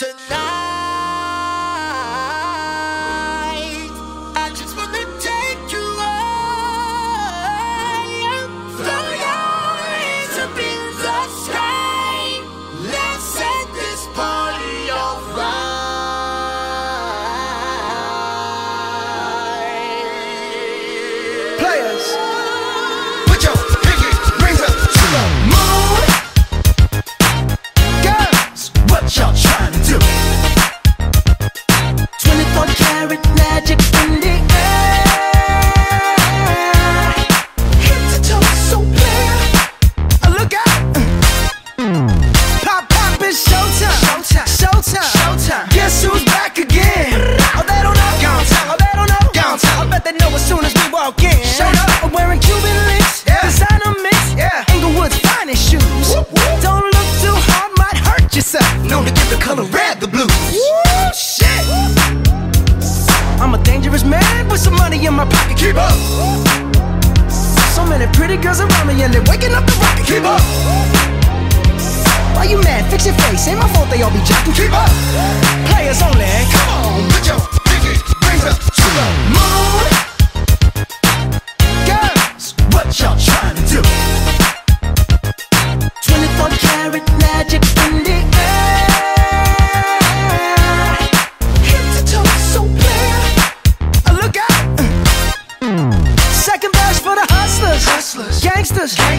tonight. with some money in my pocket. Keep up. So many pretty girls around me and they're waking up the rocket. Keep up. Why you mad? Fix your face. Ain't my fault they all be jocking. Keep up. Players only. Come on, put your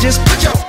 just put your